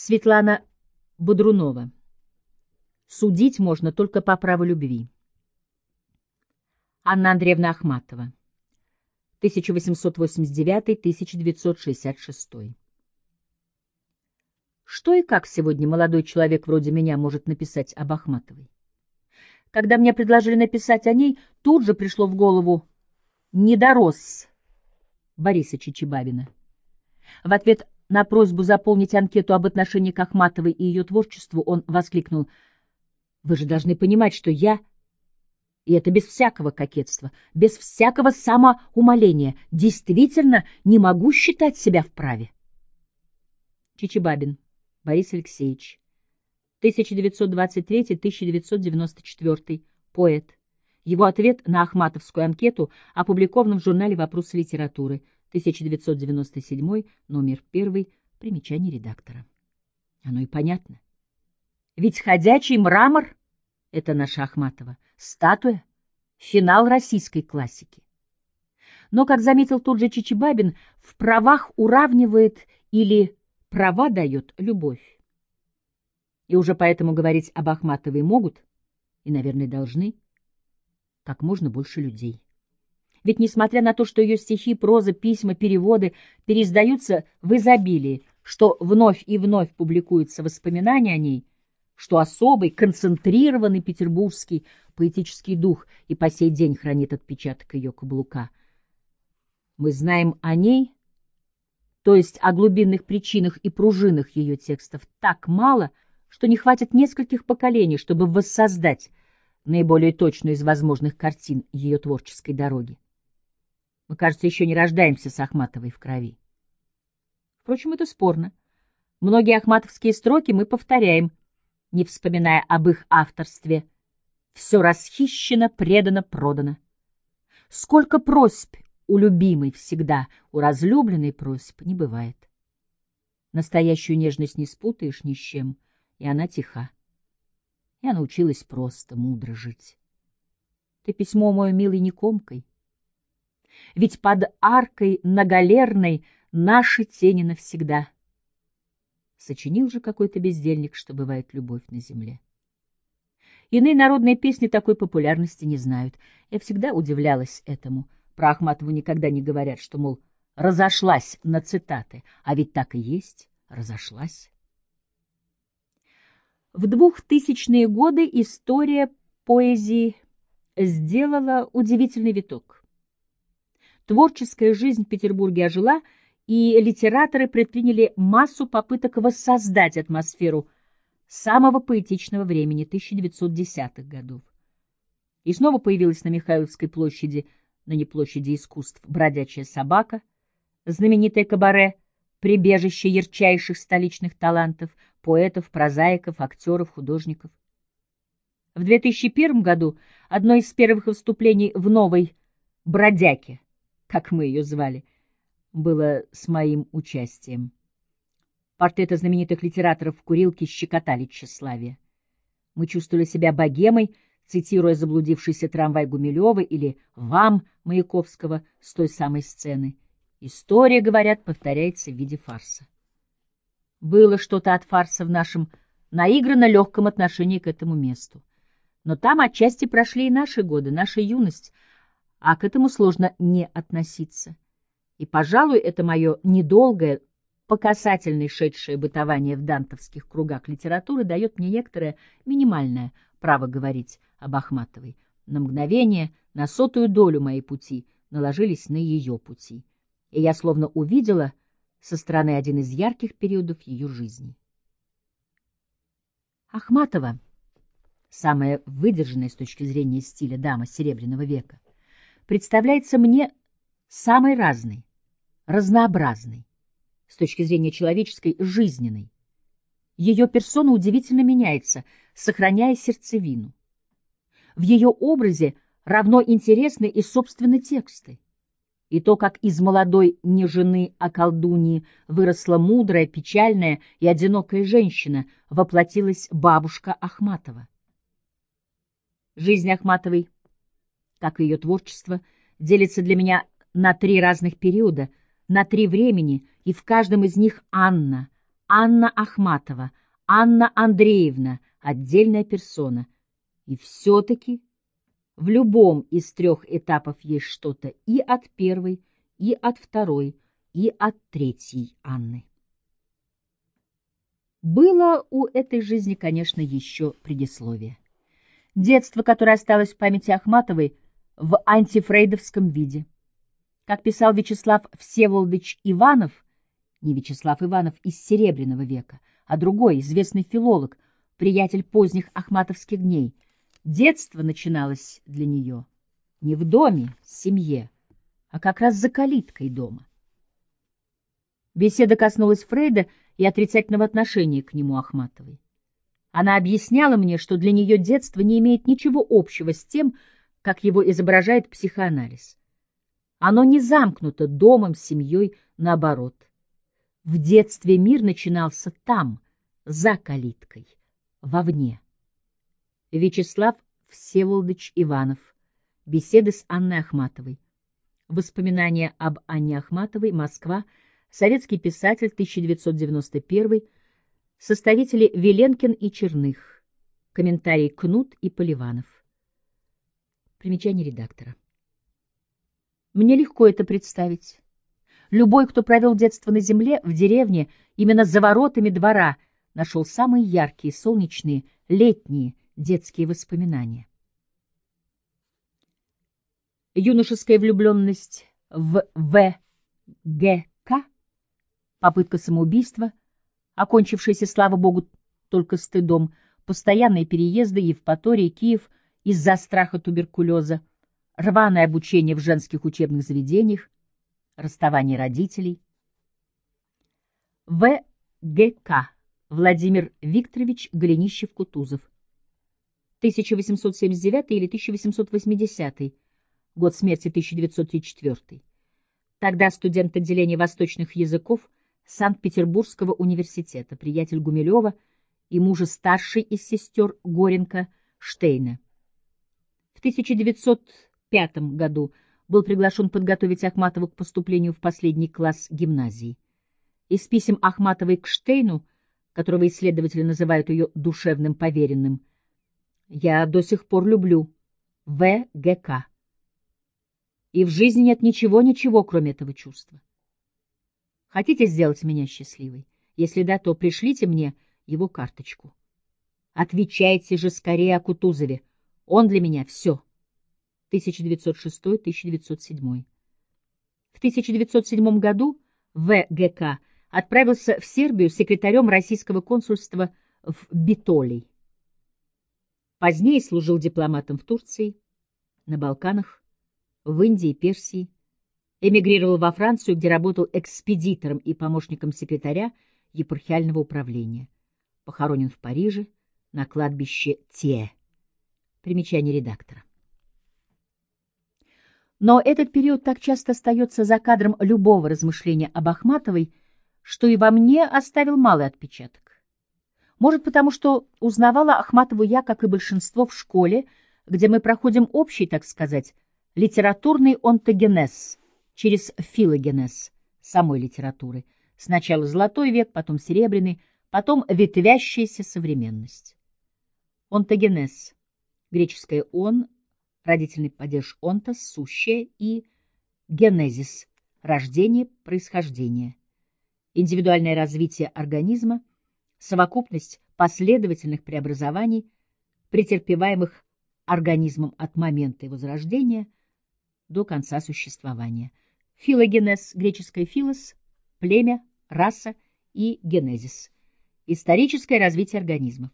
Светлана Бодрунова. Судить можно только по праву любви. Анна Андреевна Ахматова. 1889-1966. Что и как сегодня молодой человек вроде меня может написать об Ахматовой? Когда мне предложили написать о ней, тут же пришло в голову «Не дорос» Бориса Чичибабина. В ответ на просьбу заполнить анкету об отношении к Ахматовой и ее творчеству он воскликнул «Вы же должны понимать, что я...» И это без всякого кокетства, без всякого самоумоления, действительно не могу считать себя вправе. Чичибабин Борис Алексеевич, 1923-1994, поэт. Его ответ на Ахматовскую анкету опубликован в журнале «Вопросы литературы», 1997, номер 1, примечание редактора. Оно и понятно. Ведь ходячий мрамор — это наша Ахматова, статуя, финал российской классики. Но, как заметил тот же Чичибабин, в правах уравнивает или права дает любовь. И уже поэтому говорить об Ахматовой могут, и, наверное, должны, как можно больше людей. Ведь несмотря на то, что ее стихи, проза, письма, переводы переиздаются в изобилии, что вновь и вновь публикуются воспоминания о ней, что особый, концентрированный петербургский поэтический дух и по сей день хранит отпечаток ее каблука. Мы знаем о ней, то есть о глубинных причинах и пружинах ее текстов, так мало, что не хватит нескольких поколений, чтобы воссоздать наиболее точную из возможных картин ее творческой дороги. Мы, кажется, еще не рождаемся с Ахматовой в крови. Впрочем, это спорно. Многие ахматовские строки мы повторяем, не вспоминая об их авторстве. Все расхищено, предано, продано. Сколько просьб у любимой всегда, у разлюбленной просьб не бывает. Настоящую нежность не спутаешь ни с чем, и она тиха. Я научилась просто, мудро жить. Ты письмо мое, милый, не комкой, ведь под аркой многолерной наши тени навсегда. Сочинил же какой-то бездельник, что бывает любовь на земле. Иные народные песни такой популярности не знают. Я всегда удивлялась этому. Про Ахматову никогда не говорят, что, мол, разошлась на цитаты, а ведь так и есть, разошлась. В двухтысячные годы история поэзии сделала удивительный виток. Творческая жизнь в Петербурге ожила, и литераторы предприняли массу попыток воссоздать атмосферу самого поэтичного времени 1910-х годов. И снова появилась на Михайловской площади, на не площади искусств, бродячая собака, знаменитое кабаре, прибежище ярчайших столичных талантов, поэтов, прозаиков, актеров, художников. В 2001 году одно из первых выступлений в новой «Бродяке» как мы ее звали, было с моим участием. Портреты знаменитых литераторов в курилке щекотали тщеславие. Мы чувствовали себя богемой, цитируя заблудившийся трамвай Гумилева или «Вам» Маяковского с той самой сцены. История, говорят, повторяется в виде фарса. Было что-то от фарса в нашем наигранно легком отношении к этому месту. Но там отчасти прошли и наши годы, наша юность — а к этому сложно не относиться. И, пожалуй, это мое недолгое, по шедшее бытование в дантовских кругах литературы дает мне некоторое минимальное право говорить об Ахматовой. На мгновение, на сотую долю моей пути наложились на ее пути, и я словно увидела со стороны один из ярких периодов ее жизни. Ахматова, самая выдержанная с точки зрения стиля дама Серебряного века, представляется мне самой разной, разнообразной, с точки зрения человеческой, жизненной. Ее персона удивительно меняется, сохраняя сердцевину. В ее образе равно интересны и собственные тексты. И то, как из молодой не жены, а колдуньи выросла мудрая, печальная и одинокая женщина, воплотилась бабушка Ахматова. Жизнь Ахматовой как и ее творчество, делится для меня на три разных периода, на три времени, и в каждом из них Анна, Анна Ахматова, Анна Андреевна — отдельная персона. И все-таки в любом из трех этапов есть что-то и от первой, и от второй, и от третьей Анны. Было у этой жизни, конечно, еще предисловие. Детство, которое осталось в памяти Ахматовой в антифрейдовском виде. Как писал Вячеслав Всеволодович Иванов, не Вячеслав Иванов из Серебряного века, а другой, известный филолог, приятель поздних ахматовских дней, детство начиналось для нее не в доме, семье, а как раз за калиткой дома. Беседа коснулась Фрейда и отрицательного отношения к нему Ахматовой. Она объясняла мне, что для нее детство не имеет ничего общего с тем, как его изображает психоанализ. Оно не замкнуто домом, семьей, наоборот. В детстве мир начинался там, за калиткой, вовне. Вячеслав Всеволодович Иванов. Беседы с Анной Ахматовой. Воспоминания об Анне Ахматовой. Москва. Советский писатель, 1991 Составители Веленкин и Черных. Комментарии Кнут и Поливанов. Примечание редактора. Мне легко это представить. Любой, кто провел детство на земле, в деревне, именно за воротами двора, нашел самые яркие, солнечные, летние детские воспоминания. Юношеская влюбленность в ВГК, попытка самоубийства — окончившиеся, слава богу, только стыдом, постоянные переезды Евпатории, Киев из-за страха туберкулеза, рваное обучение в женских учебных заведениях, расставание родителей. В.Г.К. Владимир Викторович Голенищев-Кутузов. 1879 или 1880, год смерти 1934. Тогда студент отделения восточных языков Санкт-Петербургского университета, приятель Гумилева и мужа старшей из сестер Горенко Штейна. В 1905 году был приглашен подготовить Ахматову к поступлению в последний класс гимназии. Из писем Ахматовой к Штейну, которого исследователи называют ее душевным поверенным, я до сих пор люблю ВГК. И в жизни нет ничего-ничего, кроме этого чувства. Хотите сделать меня счастливой? Если да, то пришлите мне его карточку. Отвечайте же скорее о Кутузове. Он для меня все. 1906-1907. В 1907 году ВГК отправился в Сербию секретарем российского консульства в Битолей. Позднее служил дипломатом в Турции, на Балканах, в Индии, Персии, Эмигрировал во Францию, где работал экспедитором и помощником секретаря епархиального управления. Похоронен в Париже на кладбище Те. Примечание редактора. Но этот период так часто остается за кадром любого размышления об Ахматовой, что и во мне оставил малый отпечаток. Может, потому что узнавала Ахматову я, как и большинство, в школе, где мы проходим общий, так сказать, литературный онтогенез — через филогенез самой литературы. Сначала золотой век, потом серебряный, потом ветвящаяся современность. Онтогенез. Греческое «он», родительный падеж «онтос», «сущее» и «генезис» — рождение, происхождение. Индивидуальное развитие организма, совокупность последовательных преобразований, претерпеваемых организмом от момента его зарождения до конца существования — Филогенез, греческое «филос», племя, раса и генезис, историческое развитие организмов.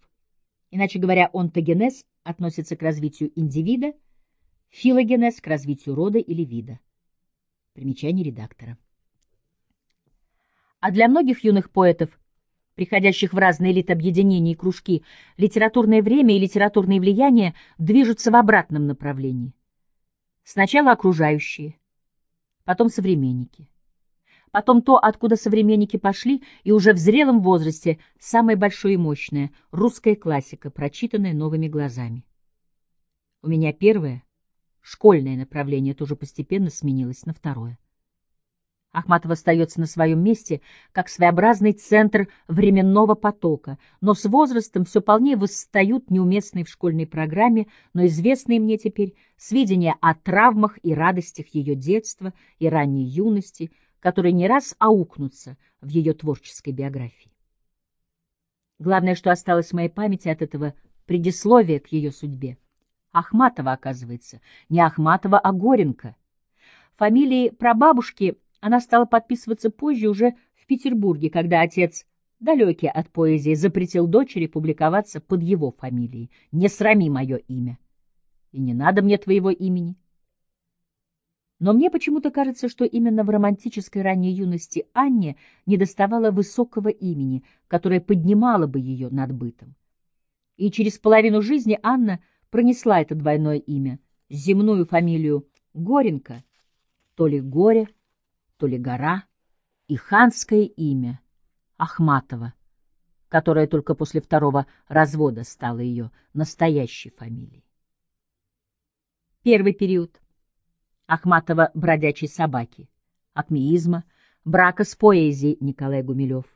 Иначе говоря, онтогенез относится к развитию индивида, филогенез — к развитию рода или вида. Примечание редактора. А для многих юных поэтов, приходящих в разные литобъединения и кружки, литературное время и литературные влияния движутся в обратном направлении. Сначала окружающие — потом современники. Потом то, откуда современники пошли, и уже в зрелом возрасте самое большое и мощное — русская классика, прочитанная новыми глазами. У меня первое, школьное направление тоже постепенно сменилось на второе. Ахматов остается на своем месте, как своеобразный центр временного потока, но с возрастом все полнее восстают неуместные в школьной программе, но известные мне теперь сведения о травмах и радостях ее детства и ранней юности, которые не раз аукнутся в ее творческой биографии. Главное, что осталось в моей памяти от этого предисловия к ее судьбе. Ахматова, оказывается, не Ахматова, а Горенко. Фамилии прабабушки она стала подписываться позже уже в Петербурге, когда отец, далекий от поэзии, запретил дочери публиковаться под его фамилией. «Не срами мое имя». «И не надо мне твоего имени». Но мне почему-то кажется, что именно в романтической ранней юности Анне недоставало высокого имени, которое поднимало бы ее над бытом. И через половину жизни Анна пронесла это двойное имя, земную фамилию Горенко, то ли Горе, то ли гора, и ханское имя Ахматова, которое только после второго развода стало ее настоящей фамилией. Первый период. Ахматова бродячей собаки, акмеизма, брака с поэзией Николай Гумилев.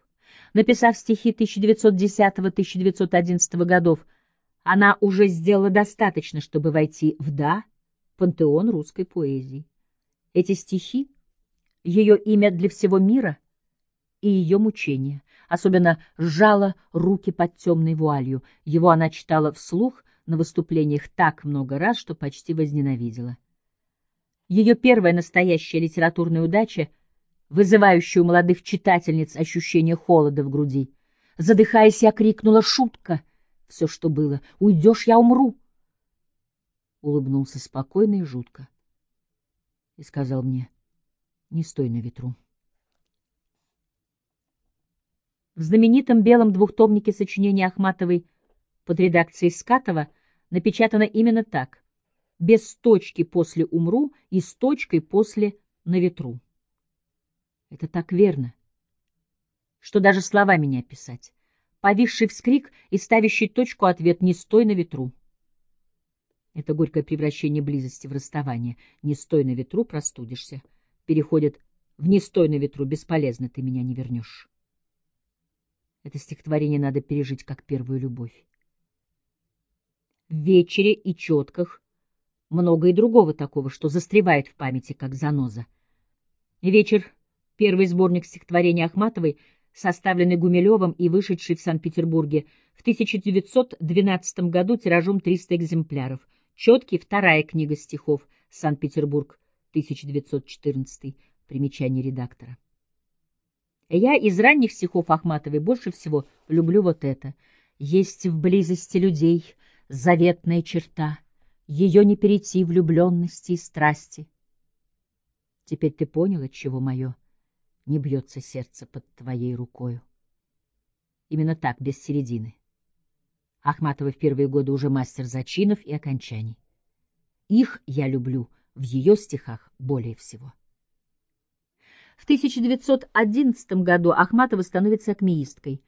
Написав стихи 1910-1911 годов, она уже сделала достаточно, чтобы войти в «да» пантеон русской поэзии. Эти стихи ее имя для всего мира и ее мучения. Особенно сжала руки под темной вуалью. Его она читала вслух на выступлениях так много раз, что почти возненавидела. Ее первая настоящая литературная удача, вызывающая у молодых читательниц ощущение холода в груди. Задыхаясь, я крикнула «Шутка!» Все, что было. «Уйдешь, я умру!» Улыбнулся спокойно и жутко. И сказал мне — не стой на ветру. В знаменитом белом двухтомнике сочинения Ахматовой под редакцией Скатова напечатано именно так, без точки после «умру» и с точкой после «на ветру». Это так верно, что даже словами не описать. Повисший вскрик и ставящий точку ответ «не стой на ветру». Это горькое превращение близости в расставание. «Не стой на ветру, простудишься» переходит в «не стой на ветру, бесполезно, ты меня не вернешь». Это стихотворение надо пережить как первую любовь. В вечере и четках много и другого такого, что застревает в памяти, как заноза. Вечер — первый сборник стихотворений Ахматовой, составленный Гумилевым и вышедший в Санкт-Петербурге в 1912 году тиражом 300 экземпляров. Четкий — вторая книга стихов «Санкт-Петербург», 1914, примечание редактора. Я из ранних стихов Ахматовой больше всего люблю вот это. Есть в близости людей заветная черта, ее не перейти влюбленности и страсти. Теперь ты понял, от чего мое не бьется сердце под твоей рукою. Именно так, без середины. Ахматова в первые годы уже мастер зачинов и окончаний. Их я люблю — в ее стихах более всего. В 1911 году Ахматова становится акмеисткой.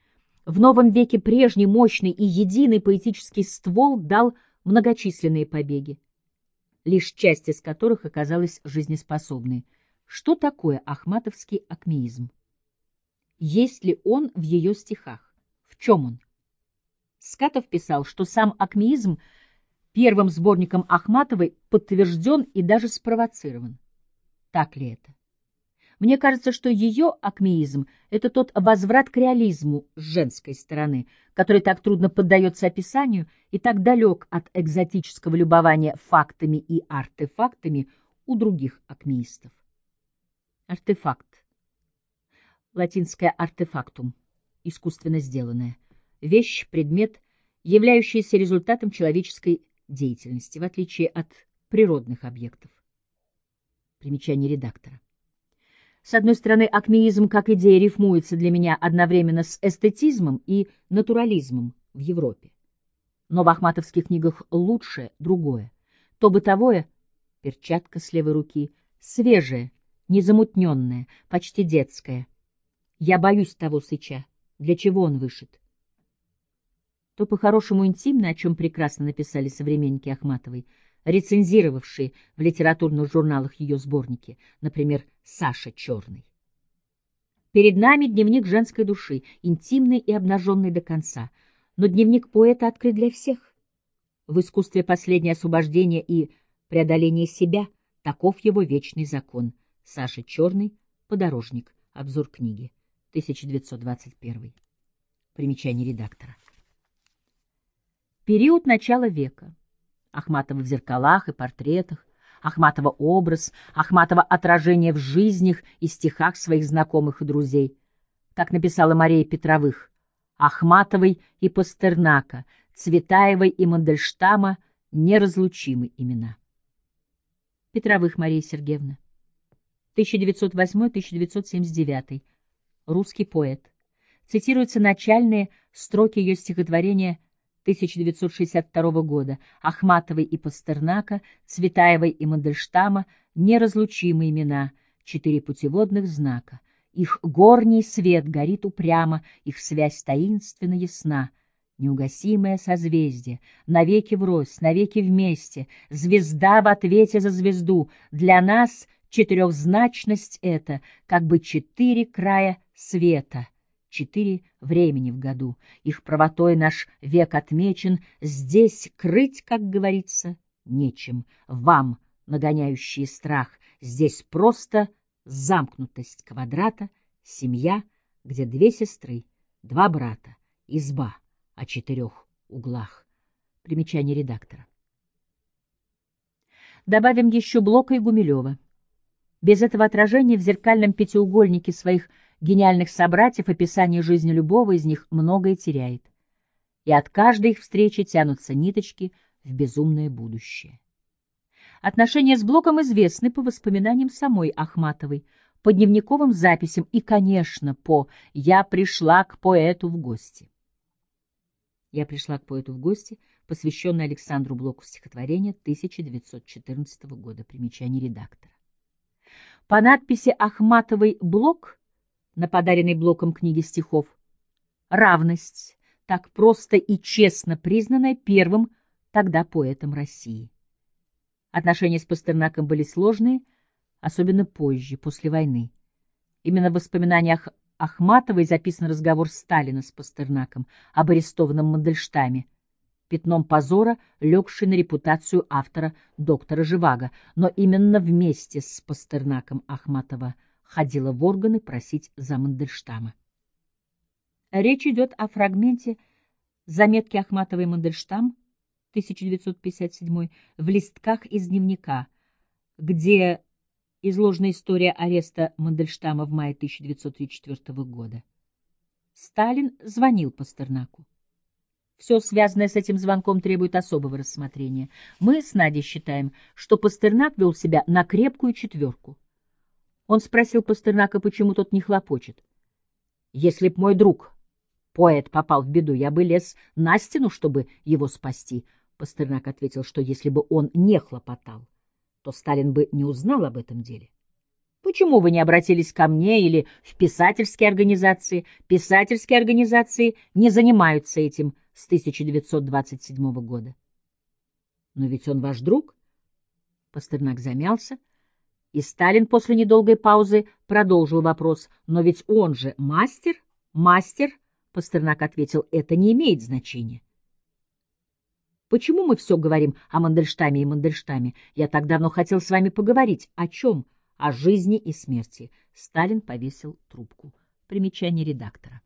В новом веке прежний мощный и единый поэтический ствол дал многочисленные побеги, лишь часть из которых оказалась жизнеспособной. Что такое ахматовский акмеизм? Есть ли он в ее стихах? В чем он? Скатов писал, что сам акмеизм – первым сборником Ахматовой подтвержден и даже спровоцирован. Так ли это? Мне кажется, что ее акмеизм — это тот возврат к реализму с женской стороны, который так трудно поддается описанию и так далек от экзотического любования фактами и артефактами у других акмеистов. Артефакт. Латинское артефактум. Искусственно сделанное. Вещь, предмет, являющийся результатом человеческой деятельности, в отличие от природных объектов. Примечание редактора. С одной стороны, акмеизм как идея рифмуется для меня одновременно с эстетизмом и натурализмом в Европе. Но в ахматовских книгах лучше другое. То бытовое — перчатка с левой руки, свежее, незамутненное, почти детское. Я боюсь того сыча. Для чего он вышит? то по-хорошему интимно, о чем прекрасно написали современники Ахматовой, рецензировавшие в литературных журналах ее сборники, например, «Саша Черный». Перед нами дневник женской души, интимный и обнаженный до конца. Но дневник поэта открыт для всех. В искусстве последнее освобождение и преодоление себя — таков его вечный закон. Саша Черный, «Подорожник», обзор книги, 1921. Примечание редактора. Период начала века. Ахматова в зеркалах и портретах, Ахматова образ, Ахматова отражение в жизнях и стихах своих знакомых и друзей. Как написала Мария Петровых, Ахматовой и Пастернака, Цветаевой и Мандельштама неразлучимы имена. Петровых Мария Сергеевна. 1908-1979. Русский поэт. Цитируются начальные строки ее стихотворения 1962 года Ахматовой и Пастернака, Цветаевой и Мандельштама неразлучимые имена, четыре путеводных знака. Их горний свет горит упрямо, их связь таинственно ясна. Неугасимое созвездие, навеки врозь, навеки вместе, звезда в ответе за звезду. Для нас четырехзначность — это как бы четыре края света — четыре времени в году. Их правотой наш век отмечен. Здесь крыть, как говорится, нечем. Вам, нагоняющие страх, здесь просто замкнутость квадрата, семья, где две сестры, два брата, изба о четырех углах. Примечание редактора. Добавим еще Блока и Гумилева. Без этого отражения в зеркальном пятиугольнике своих гениальных собратьев описание жизни любого из них многое теряет. И от каждой их встречи тянутся ниточки в безумное будущее. Отношения с Блоком известны по воспоминаниям самой Ахматовой, по дневниковым записям и, конечно, по «Я пришла к поэту в гости». «Я пришла к поэту в гости», посвященное Александру Блоку стихотворение 1914 года, примечание редактора. По надписи Ахматовой «Блок» на подаренной блоком книги стихов. Равность, так просто и честно признанная первым тогда поэтом России. Отношения с Пастернаком были сложные, особенно позже, после войны. Именно в воспоминаниях Ахматовой записан разговор Сталина с Пастернаком об арестованном Мандельштаме, пятном позора, легший на репутацию автора доктора Живаго, но именно вместе с Пастернаком Ахматова – ходила в органы просить за Мандельштама. Речь идет о фрагменте заметки Ахматовой Мандельштам 1957 в листках из дневника, где изложена история ареста Мандельштама в мае 1934 года. Сталин звонил Пастернаку. Все связанное с этим звонком требует особого рассмотрения. Мы с Надей считаем, что Пастернак вел себя на крепкую четверку. Он спросил Пастернака, почему тот не хлопочет. «Если б мой друг, поэт, попал в беду, я бы лез на стену, чтобы его спасти». Пастернак ответил, что если бы он не хлопотал, то Сталин бы не узнал об этом деле. Почему вы не обратились ко мне или в писательские организации? Писательские организации не занимаются этим с 1927 года. Но ведь он ваш друг. Пастернак замялся, и Сталин после недолгой паузы продолжил вопрос. «Но ведь он же мастер? Мастер?» Пастернак ответил, «это не имеет значения». «Почему мы все говорим о Мандельштаме и Мандельштаме? Я так давно хотел с вами поговорить. О чем? О жизни и смерти». Сталин повесил трубку. Примечание редактора.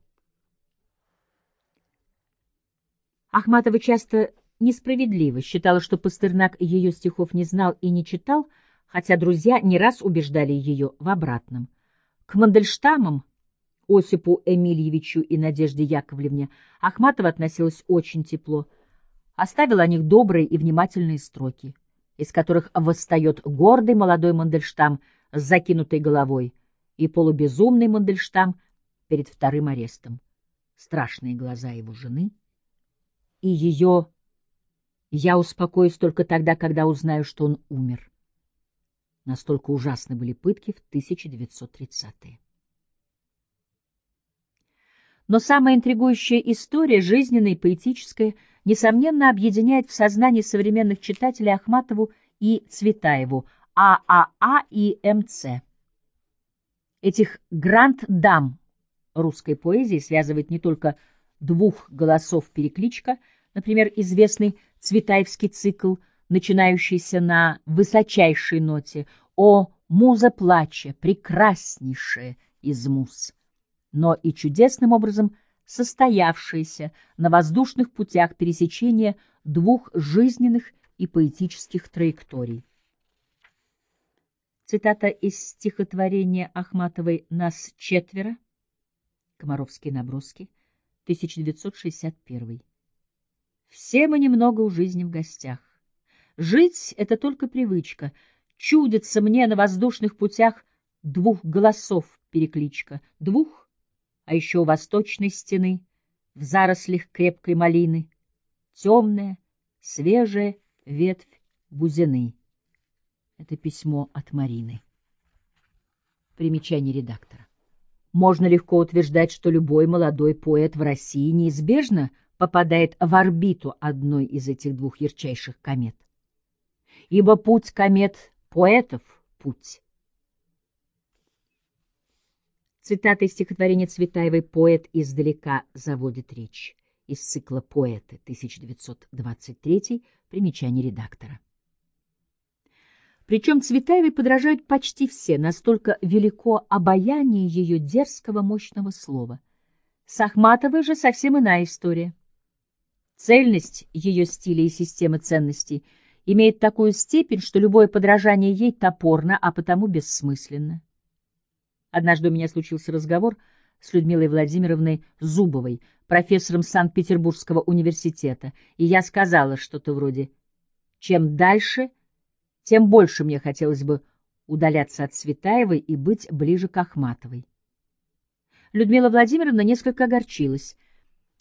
Ахматова часто несправедливо считала, что Пастернак ее стихов не знал и не читал, хотя друзья не раз убеждали ее в обратном. К Мандельштамам, Осипу Эмильевичу и Надежде Яковлевне Ахматова относилась очень тепло, оставила о них добрые и внимательные строки, из которых восстает гордый молодой Мандельштам с закинутой головой и полубезумный Мандельштам перед вторым арестом, страшные глаза его жены и ее «Я успокоюсь только тогда, когда узнаю, что он умер». Настолько ужасны были пытки в 1930-е. Но самая интригующая история, жизненная и поэтическая, несомненно, объединяет в сознании современных читателей Ахматову и Цветаеву, ААА и МЦ. Этих гранд-дам русской поэзии связывает не только двух голосов перекличка, например, известный Цветаевский цикл, начинающийся на высочайшей ноте «О, муза плача, прекраснейшая из муз», но и чудесным образом состоявшаяся на воздушных путях пересечения двух жизненных и поэтических траекторий. Цитата из стихотворения Ахматовой «Нас четверо», Комаровские наброски, 1961. Все мы немного у жизни в гостях. Жить — это только привычка. Чудится мне на воздушных путях двух голосов перекличка. Двух, а еще у восточной стены, в зарослях крепкой малины, темная, свежая ветвь бузины. Это письмо от Марины. Примечание редактора. Можно легко утверждать, что любой молодой поэт в России неизбежно попадает в орбиту одной из этих двух ярчайших комет. Ибо путь комет поэтов — путь. Цитата из стихотворения Цветаевой «Поэт издалека заводит речь» из цикла «Поэты» 1923, примечание редактора. Причем Цветаевой подражают почти все, настолько велико обаяние ее дерзкого мощного слова. С Ахматовой же совсем иная история. Цельность ее стиля и системы ценностей имеет такую степень, что любое подражание ей топорно, а потому бессмысленно. Однажды у меня случился разговор с Людмилой Владимировной Зубовой, профессором Санкт-Петербургского университета, и я сказала что-то вроде «Чем дальше, — тем больше мне хотелось бы удаляться от Светаевой и быть ближе к Ахматовой. Людмила Владимировна несколько огорчилась.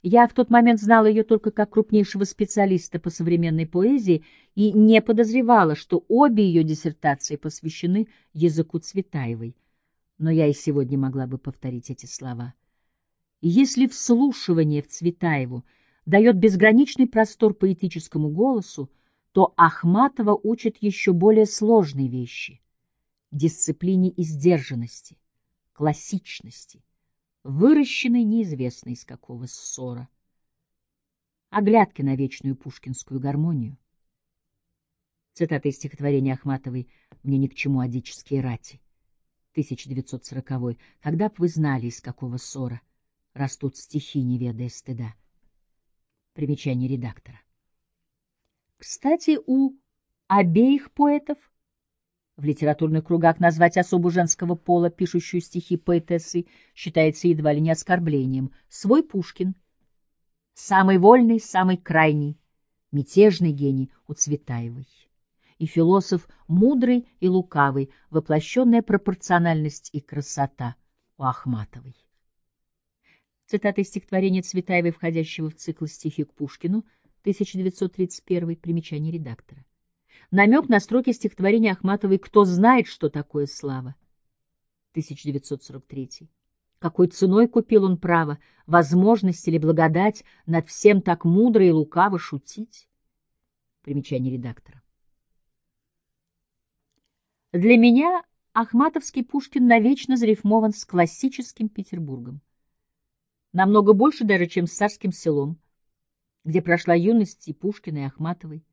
Я в тот момент знала ее только как крупнейшего специалиста по современной поэзии и не подозревала, что обе ее диссертации посвящены языку Цветаевой. Но я и сегодня могла бы повторить эти слова. Если вслушивание в Цветаеву дает безграничный простор поэтическому голосу, то Ахматова учит еще более сложные вещи — дисциплине и сдержанности, классичности, выращенной неизвестно из какого ссора, оглядки на вечную пушкинскую гармонию. Цитата из стихотворения Ахматовой «Мне ни к чему одические рати» 1940 «Когда б вы знали, из какого ссора растут стихи, не ведая стыда». Примечание редактора. Кстати, у обеих поэтов в литературных кругах назвать особу женского пола, пишущую стихи поэтессы, считается едва ли не оскорблением. Свой Пушкин. Самый вольный, самый крайний, мятежный гений у Цветаевой. И философ мудрый и лукавый, воплощенная пропорциональность и красота у Ахматовой. Цитата из стихотворения Цветаевой, входящего в цикл стихи к Пушкину — 1931, примечание редактора. Намек на строки стихотворения Ахматовой «Кто знает, что такое слава?» 1943. Какой ценой купил он право, возможность или благодать над всем так мудро и лукаво шутить? Примечание редактора. Для меня Ахматовский Пушкин навечно зарифмован с классическим Петербургом. Намного больше даже, чем с царским селом, где прошла юность и Пушкина, и Ахматовой,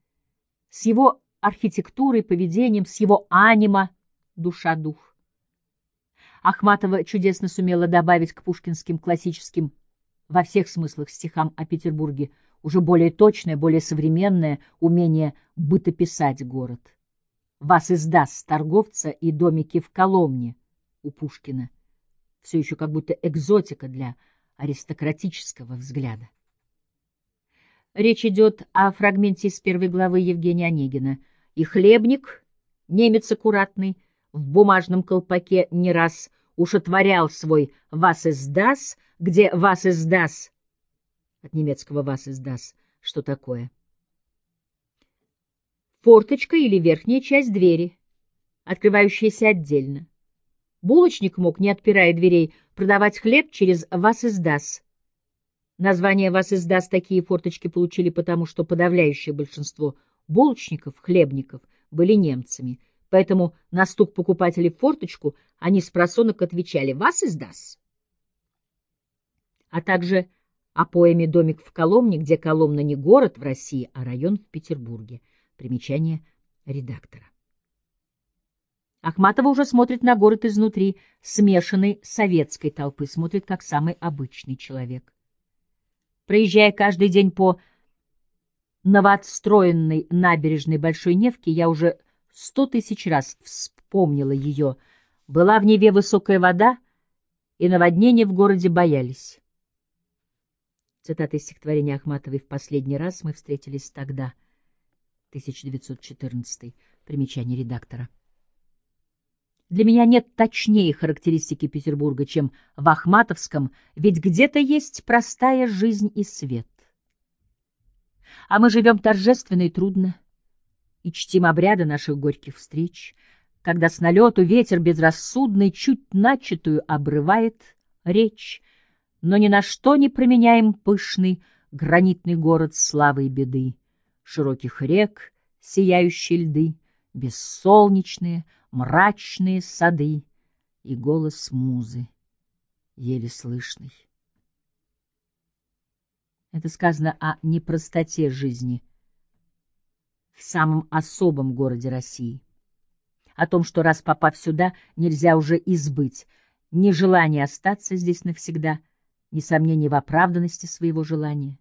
с его архитектурой, поведением, с его анима, душа-дух. Ахматова чудесно сумела добавить к пушкинским классическим во всех смыслах стихам о Петербурге уже более точное, более современное умение бытописать город. «Вас издаст торговца и домики в Коломне» у Пушкина. Все еще как будто экзотика для аристократического взгляда. Речь идет о фрагменте из первой главы Евгения Онегина. И хлебник, немец аккуратный, в бумажном колпаке не раз уж свой «вас издас», где «вас издас» от немецкого «вас издас» что такое? Форточка или верхняя часть двери, открывающаяся отдельно. Булочник мог, не отпирая дверей, продавать хлеб через «вас издас», Название вас издаст такие форточки получили потому, что подавляющее большинство булочников, хлебников были немцами. Поэтому на стук покупателей в форточку они с просонок отвечали «Вас издаст?» А также о поэме «Домик в Коломне», где Коломна не город в России, а район в Петербурге. Примечание редактора. Ахматова уже смотрит на город изнутри, смешанной советской толпы, смотрит как самый обычный человек. Проезжая каждый день по новоотстроенной набережной Большой Невки, я уже сто тысяч раз вспомнила ее. Была в Неве высокая вода, и наводнения в городе боялись. Цитата из стихотворения Ахматовой «В последний раз мы встретились тогда», 1914, примечание редактора. Для меня нет точнее характеристики Петербурга, чем в Ахматовском, ведь где-то есть простая жизнь и свет. А мы живем торжественно и трудно, и чтим обряды наших горьких встреч, когда с налету ветер безрассудный чуть начатую обрывает речь, но ни на что не променяем пышный гранитный город славы и беды, широких рек, сияющие льды, бессолнечные, мрачные сады и голос музы, еле слышный. Это сказано о непростоте жизни в самом особом городе России, о том, что раз попав сюда, нельзя уже избыть ни желание остаться здесь навсегда, ни сомнений в оправданности своего желания.